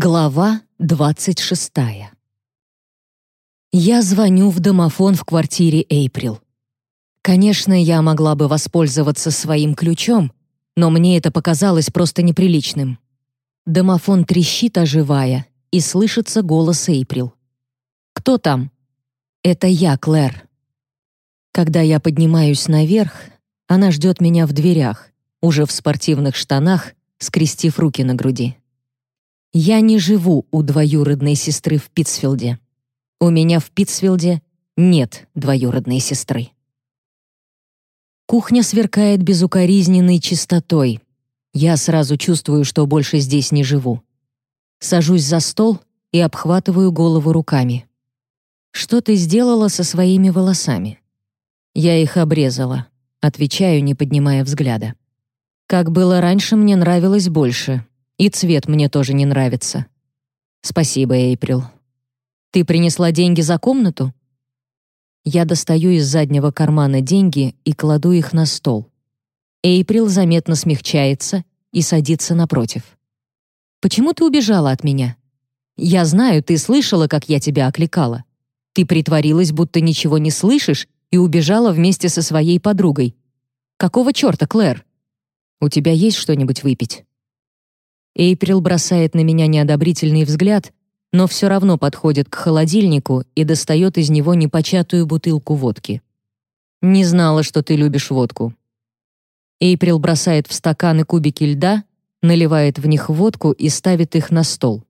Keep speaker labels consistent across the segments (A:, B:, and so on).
A: Глава 26. Я звоню в домофон в квартире Эйприл. Конечно, я могла бы воспользоваться своим ключом, но мне это показалось просто неприличным. Домофон трещит, оживая, и слышится голос Эйприл. «Кто там?» «Это я, Клэр». Когда я поднимаюсь наверх, она ждет меня в дверях, уже в спортивных штанах, скрестив руки на груди. Я не живу у двоюродной сестры в Питтсфилде. У меня в Питтсфилде нет двоюродной сестры. Кухня сверкает безукоризненной чистотой. Я сразу чувствую, что больше здесь не живу. Сажусь за стол и обхватываю голову руками. «Что ты сделала со своими волосами?» «Я их обрезала», — отвечаю, не поднимая взгляда. «Как было раньше, мне нравилось больше, и цвет мне тоже не нравится. Спасибо, Эйприл. Ты принесла деньги за комнату? Я достаю из заднего кармана деньги и кладу их на стол. Эйприл заметно смягчается и садится напротив. Почему ты убежала от меня? Я знаю, ты слышала, как я тебя окликала. Ты притворилась, будто ничего не слышишь, и убежала вместе со своей подругой. Какого чёрта, Клэр? У тебя есть что-нибудь выпить? Эйприл бросает на меня неодобрительный взгляд, но все равно подходит к холодильнику и достает из него непочатую бутылку водки. «Не знала, что ты любишь водку». Эйприл бросает в стаканы кубики льда, наливает в них водку и ставит их на стол.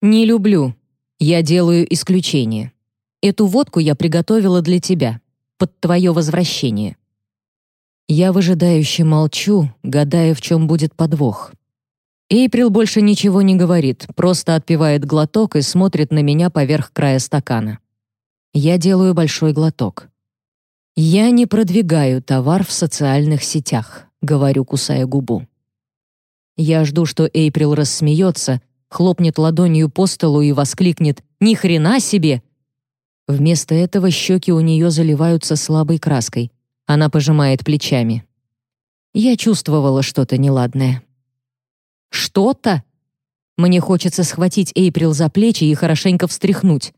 A: «Не люблю. Я делаю исключение. Эту водку я приготовила для тебя, под твое возвращение». Я выжидающе молчу, гадая, в чем будет подвох. Эйприл больше ничего не говорит, просто отпивает глоток и смотрит на меня поверх края стакана. Я делаю большой глоток. «Я не продвигаю товар в социальных сетях», — говорю, кусая губу. Я жду, что Эйприл рассмеется, хлопнет ладонью по столу и воскликнет «Ни хрена себе!». Вместо этого щеки у нее заливаются слабой краской. Она пожимает плечами. Я чувствовала что-то неладное. Что-то? Мне хочется схватить Эйприл за плечи и хорошенько встряхнуть.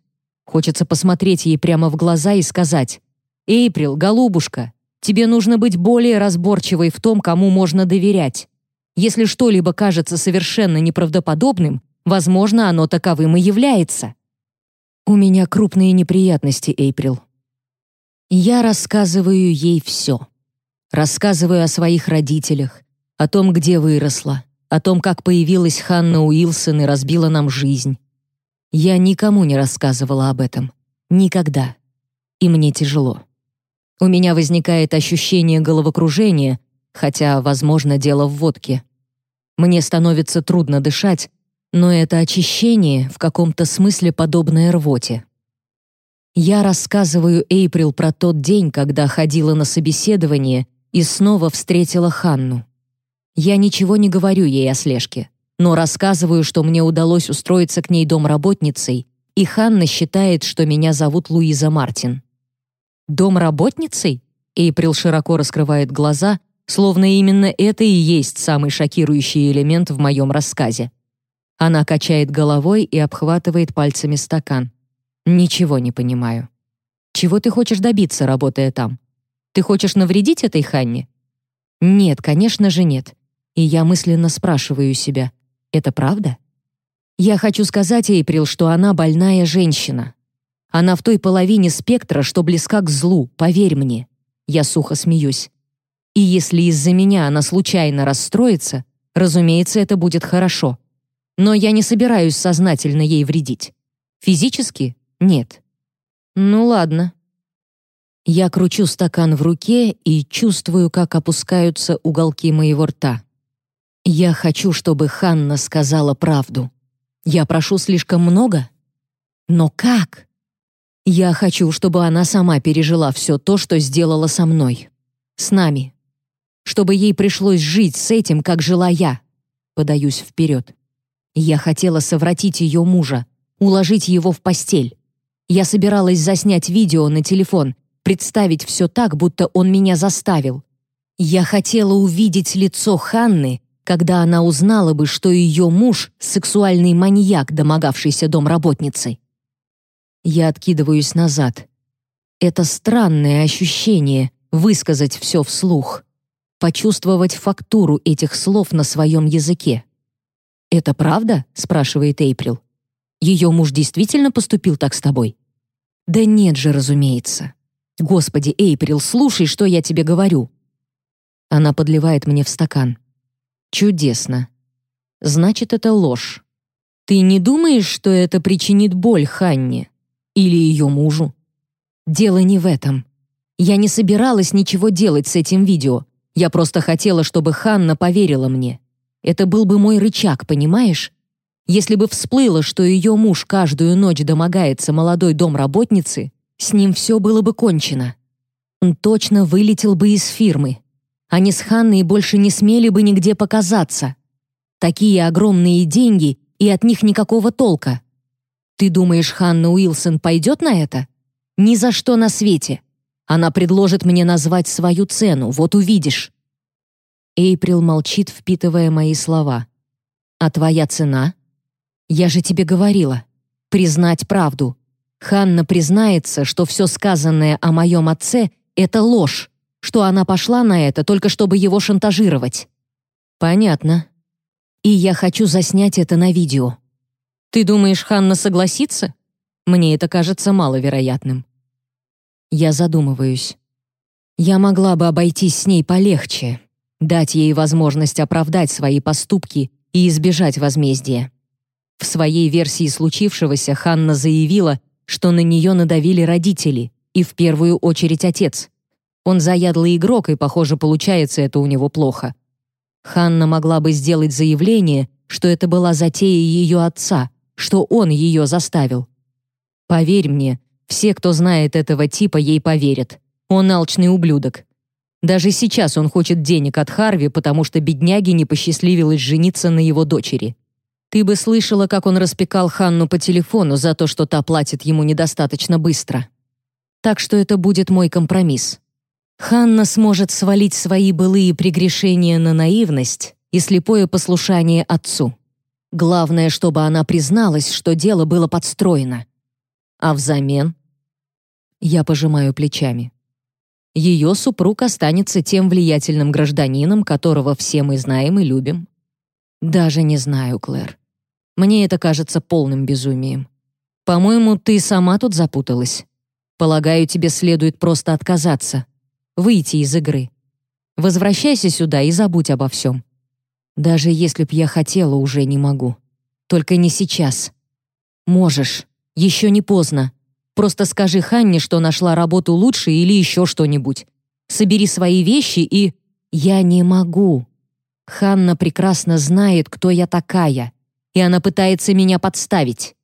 A: Хочется посмотреть ей прямо в глаза и сказать «Эйприл, голубушка, тебе нужно быть более разборчивой в том, кому можно доверять. Если что-либо кажется совершенно неправдоподобным, возможно, оно таковым и является». «У меня крупные неприятности, Эйприл». Я рассказываю ей все. Рассказываю о своих родителях, о том, где выросла, о том, как появилась Ханна Уилсон и разбила нам жизнь. Я никому не рассказывала об этом. Никогда. И мне тяжело. У меня возникает ощущение головокружения, хотя, возможно, дело в водке. Мне становится трудно дышать, но это очищение в каком-то смысле подобное рвоте. Я рассказываю Эйприл про тот день, когда ходила на собеседование и снова встретила Ханну. Я ничего не говорю ей о слежке, но рассказываю, что мне удалось устроиться к ней домработницей, и Ханна считает, что меня зовут Луиза Мартин. Домработницей? Эйприл широко раскрывает глаза, словно именно это и есть самый шокирующий элемент в моем рассказе. Она качает головой и обхватывает пальцами стакан. Ничего не понимаю. Чего ты хочешь добиться, работая там? Ты хочешь навредить этой Ханне? Нет, конечно же нет. И я мысленно спрашиваю себя, это правда? Я хочу сказать Эйприл, что она больная женщина. Она в той половине спектра, что близка к злу, поверь мне. Я сухо смеюсь. И если из-за меня она случайно расстроится, разумеется, это будет хорошо. Но я не собираюсь сознательно ей вредить. Физически? Нет. Ну ладно. Я кручу стакан в руке и чувствую, как опускаются уголки моего рта. Я хочу, чтобы Ханна сказала правду. Я прошу слишком много? Но как? Я хочу, чтобы она сама пережила все то, что сделала со мной. С нами. Чтобы ей пришлось жить с этим, как жила я. Подаюсь вперед. Я хотела совратить ее мужа, уложить его в постель. Я собиралась заснять видео на телефон, представить все так, будто он меня заставил. Я хотела увидеть лицо Ханны, когда она узнала бы, что ее муж — сексуальный маньяк, домогавшийся домработницей. Я откидываюсь назад. Это странное ощущение — высказать все вслух, почувствовать фактуру этих слов на своем языке. «Это правда?» — спрашивает Эйприл. «Ее муж действительно поступил так с тобой?» «Да нет же, разумеется. Господи, Эйприл, слушай, что я тебе говорю». Она подливает мне в стакан. «Чудесно. Значит, это ложь. Ты не думаешь, что это причинит боль Ханне? Или ее мужу? Дело не в этом. Я не собиралась ничего делать с этим видео. Я просто хотела, чтобы Ханна поверила мне. Это был бы мой рычаг, понимаешь? Если бы всплыло, что ее муж каждую ночь домогается молодой домработницы, с ним все было бы кончено. Он точно вылетел бы из фирмы. Они с Ханной больше не смели бы нигде показаться. Такие огромные деньги, и от них никакого толка. Ты думаешь, Ханна Уилсон пойдет на это? Ни за что на свете. Она предложит мне назвать свою цену, вот увидишь. Эйприл молчит, впитывая мои слова. «А твоя цена?» «Я же тебе говорила. Признать правду. Ханна признается, что все сказанное о моем отце — это ложь, что она пошла на это только чтобы его шантажировать». «Понятно. И я хочу заснять это на видео». «Ты думаешь, Ханна согласится?» Мне это кажется маловероятным. Я задумываюсь. Я могла бы обойтись с ней полегче, дать ей возможность оправдать свои поступки и избежать возмездия. В своей версии случившегося Ханна заявила, что на нее надавили родители, и в первую очередь отец. Он заядлый игрок, и, похоже, получается это у него плохо. Ханна могла бы сделать заявление, что это была затея ее отца, что он ее заставил. Поверь мне, все, кто знает этого типа, ей поверят. Он алчный ублюдок. Даже сейчас он хочет денег от Харви, потому что бедняге не посчастливилось жениться на его дочери. Ты бы слышала, как он распекал Ханну по телефону за то, что та платит ему недостаточно быстро. Так что это будет мой компромисс. Ханна сможет свалить свои былые прегрешения на наивность и слепое послушание отцу. Главное, чтобы она призналась, что дело было подстроено. А взамен? Я пожимаю плечами ее супруг останется тем влиятельным гражданином, которого все мы знаем и любим. Даже не знаю, Клэр. Мне это кажется полным безумием. По-моему, ты сама тут запуталась. Полагаю, тебе следует просто отказаться, выйти из игры. Возвращайся сюда и забудь обо всем. Даже если б я хотела, уже не могу. Только не сейчас. Можешь. Еще не поздно. Просто скажи Ханне, что нашла работу лучше или еще что-нибудь. Собери свои вещи и... Я не могу. Ханна прекрасно знает, кто я такая, и она пытается меня подставить.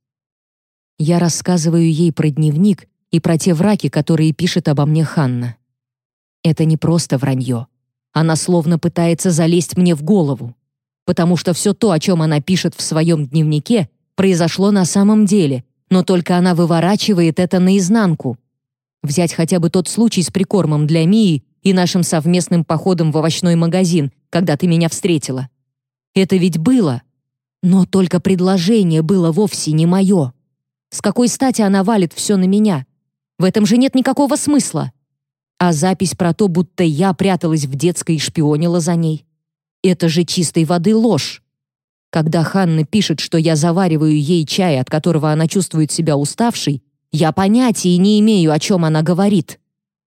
A: Я рассказываю ей про дневник и про те враки, которые пишет обо мне Ханна. Это не просто вранье. Она словно пытается залезть мне в голову, потому что все то, о чем она пишет в своем дневнике, произошло на самом деле, но только она выворачивает это наизнанку. Взять хотя бы тот случай с прикормом для Мии и нашим совместным походом в овощной магазин, когда ты меня встретила. Это ведь было. Но только предложение было вовсе не мое. С какой стати она валит все на меня? В этом же нет никакого смысла. А запись про то, будто я пряталась в детской и шпионила за ней. Это же чистой воды ложь. Когда Ханна пишет, что я завариваю ей чай, от которого она чувствует себя уставшей, я понятия не имею, о чем она говорит.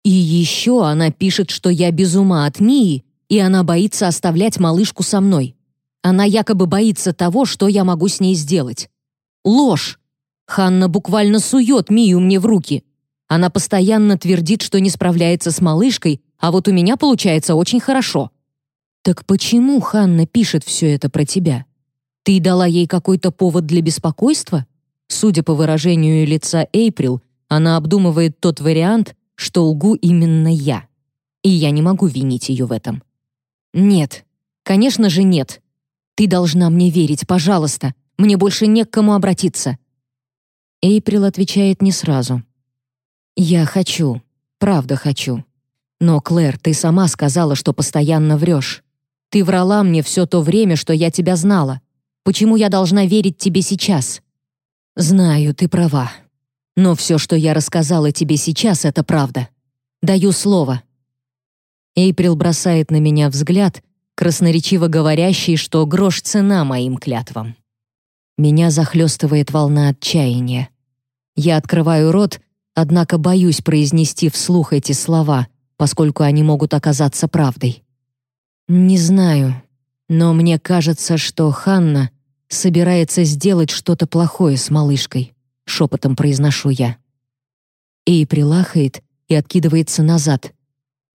A: И еще она пишет, что я без ума от Мии, и она боится оставлять малышку со мной. Она якобы боится того, что я могу с ней сделать. Ложь. Ханна буквально сует Мию мне в руки. Она постоянно твердит, что не справляется с малышкой, а вот у меня получается очень хорошо. Так почему Ханна пишет все это про тебя? Ты дала ей какой-то повод для беспокойства? Судя по выражению лица Эйприл, она обдумывает тот вариант, что лгу именно я. И я не могу винить ее в этом. Нет, конечно же нет. Ты должна мне верить, пожалуйста. Мне больше не к кому обратиться. Эйприл отвечает не сразу. Я хочу, правда хочу. Но, Клэр, ты сама сказала, что постоянно врешь. Ты врала мне все то время, что я тебя знала. Почему я должна верить тебе сейчас? Знаю, ты права. Но все, что я рассказала тебе сейчас, это правда. Даю слово. Эйприл бросает на меня взгляд, красноречиво говорящий, что грош цена моим клятвам. Меня захлестывает волна отчаяния. Я открываю рот, однако боюсь произнести вслух эти слова, поскольку они могут оказаться правдой. Не знаю, но мне кажется, что Ханна собирается сделать что-то плохое с малышкой, шепотом произношу я. Эй прилахает и откидывается назад.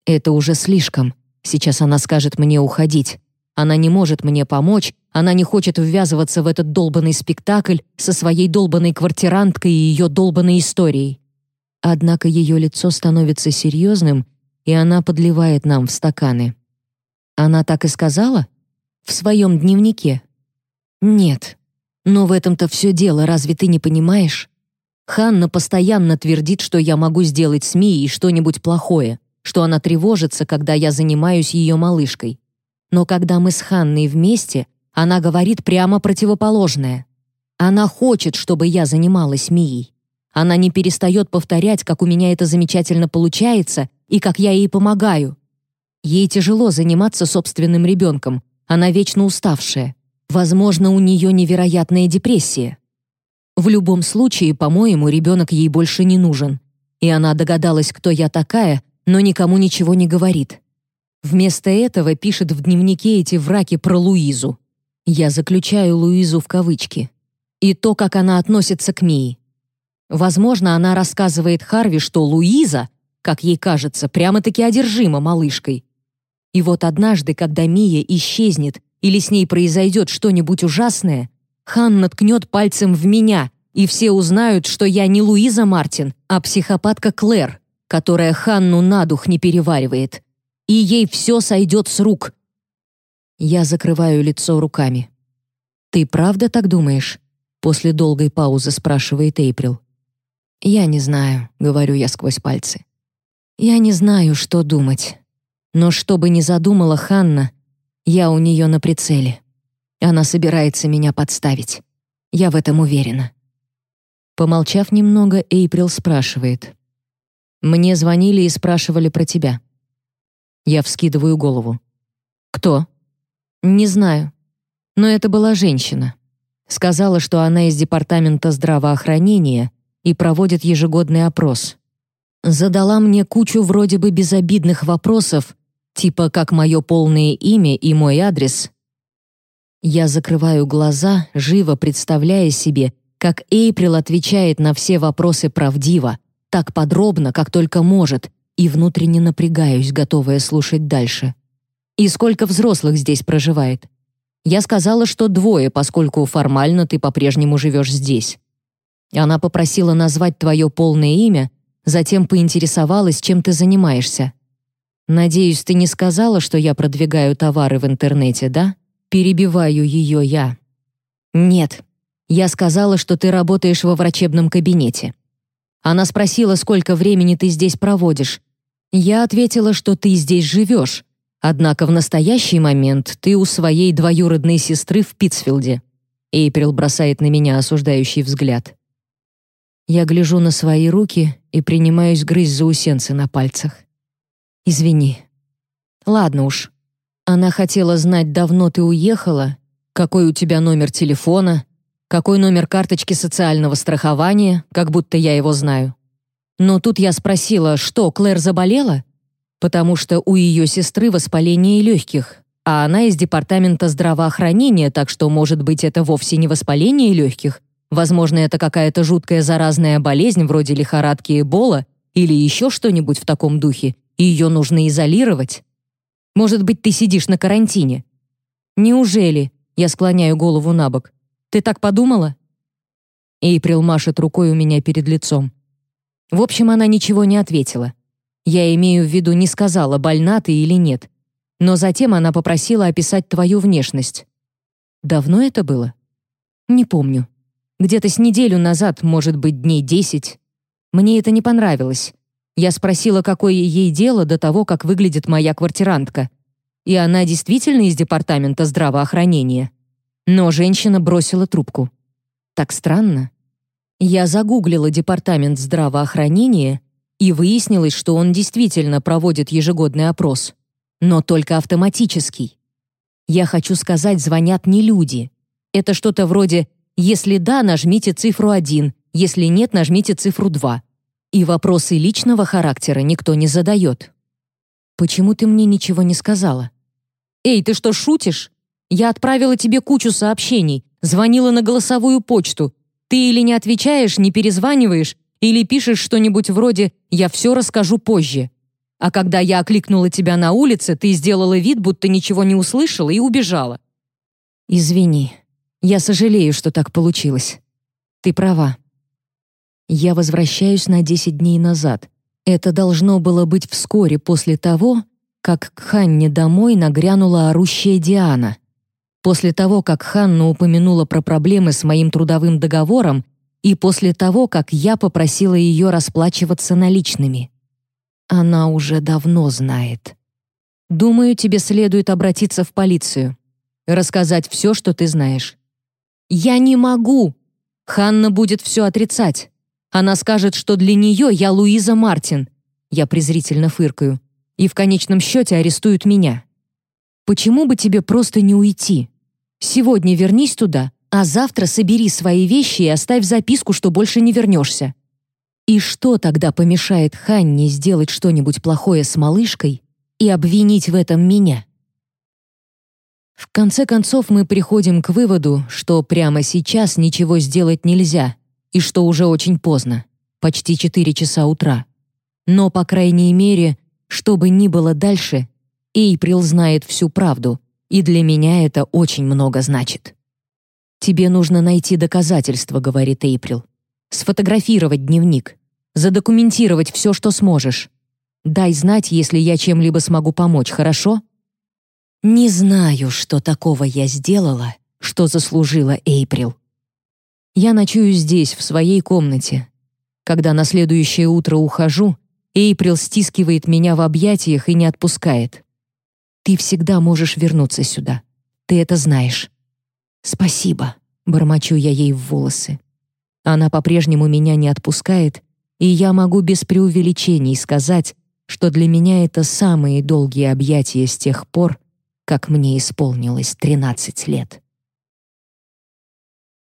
A: Это уже слишком. Сейчас она скажет мне уходить. Она не может мне помочь, она не хочет ввязываться в этот долбанный спектакль со своей долбанной квартиранткой и ее долбанной историей. Однако ее лицо становится серьезным, и она подливает нам в стаканы. Она так и сказала? В своем дневнике? Нет. Но в этом-то все дело, разве ты не понимаешь? Ханна постоянно твердит, что я могу сделать с Мией что-нибудь плохое, что она тревожится, когда я занимаюсь ее малышкой. Но когда мы с Ханной вместе, она говорит прямо противоположное. Она хочет, чтобы я занималась Мией. Она не перестает повторять, как у меня это замечательно получается и как я ей помогаю. Ей тяжело заниматься собственным ребенком, она вечно уставшая. Возможно, у нее невероятная депрессия. В любом случае, по-моему, ребенок ей больше не нужен. И она догадалась, кто я такая, но никому ничего не говорит. Вместо этого пишет в дневнике эти враки про Луизу. Я заключаю Луизу в кавычки. И то, как она относится к Мии. Возможно, она рассказывает Харви, что Луиза, как ей кажется, прямо-таки одержима малышкой. И вот однажды, когда Мия исчезнет или с ней произойдет что-нибудь ужасное, Хан наткнет пальцем в меня, и все узнают, что я не Луиза Мартин, а психопатка Клэр, которая Ханну на дух не переваривает. И ей все сойдет с рук. Я закрываю лицо руками. «Ты правда так думаешь?» После долгой паузы спрашивает Эйприл. «Я не знаю», — говорю я сквозь пальцы. «Я не знаю, что думать. Но что бы ни задумала Ханна, я у нее на прицеле. Она собирается меня подставить. Я в этом уверена. Помолчав немного, Эйприл спрашивает. «Мне звонили и спрашивали про тебя». Я вскидываю голову. «Кто?» «Не знаю. Но это была женщина. Сказала, что она из департамента здравоохранения и проводит ежегодный опрос. Задала мне кучу вроде бы безобидных вопросов, типа как мое полное имя и мой адрес. Я закрываю глаза, живо представляя себе, как Эйприл отвечает на все вопросы правдиво, так подробно, как только может, и внутренне напрягаюсь, готовая слушать дальше. И сколько взрослых здесь проживает? Я сказала, что двое, поскольку формально ты по-прежнему живешь здесь. Она попросила назвать твое полное имя, затем поинтересовалась, чем ты занимаешься. «Надеюсь, ты не сказала, что я продвигаю товары в интернете, да?» Перебиваю ее я. «Нет. Я сказала, что ты работаешь во врачебном кабинете». Она спросила, сколько времени ты здесь проводишь. Я ответила, что ты здесь живешь. Однако в настоящий момент ты у своей двоюродной сестры в Питтсфилде. Эйприл бросает на меня осуждающий взгляд. Я гляжу на свои руки и принимаюсь грызть заусенцы на пальцах. Извини. Ладно уж. Она хотела знать, давно ты уехала, какой у тебя номер телефона, какой номер карточки социального страхования, как будто я его знаю. Но тут я спросила, что, Клэр заболела? Потому что у ее сестры воспаление легких, а она из департамента здравоохранения, так что, может быть, это вовсе не воспаление легких. Возможно, это какая-то жуткая заразная болезнь вроде лихорадки Эбола или еще что-нибудь в таком духе, и ее нужно изолировать. Может быть, ты сидишь на карантине? Неужели? Я склоняю голову на бок. Ты так подумала? Эйприл машет рукой у меня перед лицом. В общем, она ничего не ответила. Я имею в виду, не сказала, больна ты или нет. Но затем она попросила описать твою внешность. Давно это было? Не помню. Где-то с неделю назад, может быть, дней десять. Мне это не понравилось. Я спросила, какое ей дело до того, как выглядит моя квартирантка. и она действительно из департамента здравоохранения. Но женщина бросила трубку. Так странно. Я загуглила департамент здравоохранения и выяснилось, что он действительно проводит ежегодный опрос, но только автоматический. Я хочу сказать, звонят не люди. Это что-то вроде «если да, нажмите цифру 1, если нет, нажмите цифру 2». И вопросы личного характера никто не задает. Почему ты мне ничего не сказала? Эй, ты что, шутишь? Я отправила тебе кучу сообщений, звонила на голосовую почту. Ты или не отвечаешь, не перезваниваешь, или пишешь что-нибудь вроде «я все расскажу позже». А когда я окликнула тебя на улице, ты сделала вид, будто ничего не услышала и убежала. Извини. Я сожалею, что так получилось. Ты права. Я возвращаюсь на 10 дней назад. Это должно было быть вскоре после того, как к Ханне домой нагрянула орущая Диана. После того, как Ханна упомянула про проблемы с моим трудовым договором и после того, как я попросила ее расплачиваться наличными. Она уже давно знает. Думаю, тебе следует обратиться в полицию, рассказать все, что ты знаешь. Я не могу. Ханна будет все отрицать. Она скажет, что для нее я Луиза Мартин. Я презрительно фыркаю. И в конечном счете арестуют меня. Почему бы тебе просто не уйти? Сегодня вернись туда, а завтра собери свои вещи и оставь записку, что больше не вернешься. И что тогда помешает Ханне сделать что-нибудь плохое с малышкой и обвинить в этом меня? В конце концов мы приходим к выводу, что прямо сейчас ничего сделать нельзя и что уже очень поздно, почти 4 часа утра. Но, по крайней мере, что бы ни было дальше, Эйприл знает всю правду, и для меня это очень много значит. «Тебе нужно найти доказательства», — говорит Эйприл. «Сфотографировать дневник, задокументировать все, что сможешь. Дай знать, если я чем-либо смогу помочь, хорошо?» Не знаю, что такого я сделала, что заслужила Эйприл. Я ночую здесь, в своей комнате. Когда на следующее утро ухожу, Эйприл стискивает меня в объятиях и не отпускает. «Ты всегда можешь вернуться сюда. Ты это знаешь». «Спасибо», — бормочу я ей в волосы. Она по-прежнему меня не отпускает, и я могу без преувеличений сказать, что для меня это самые долгие объятия с тех пор, как мне исполнилось 13 лет.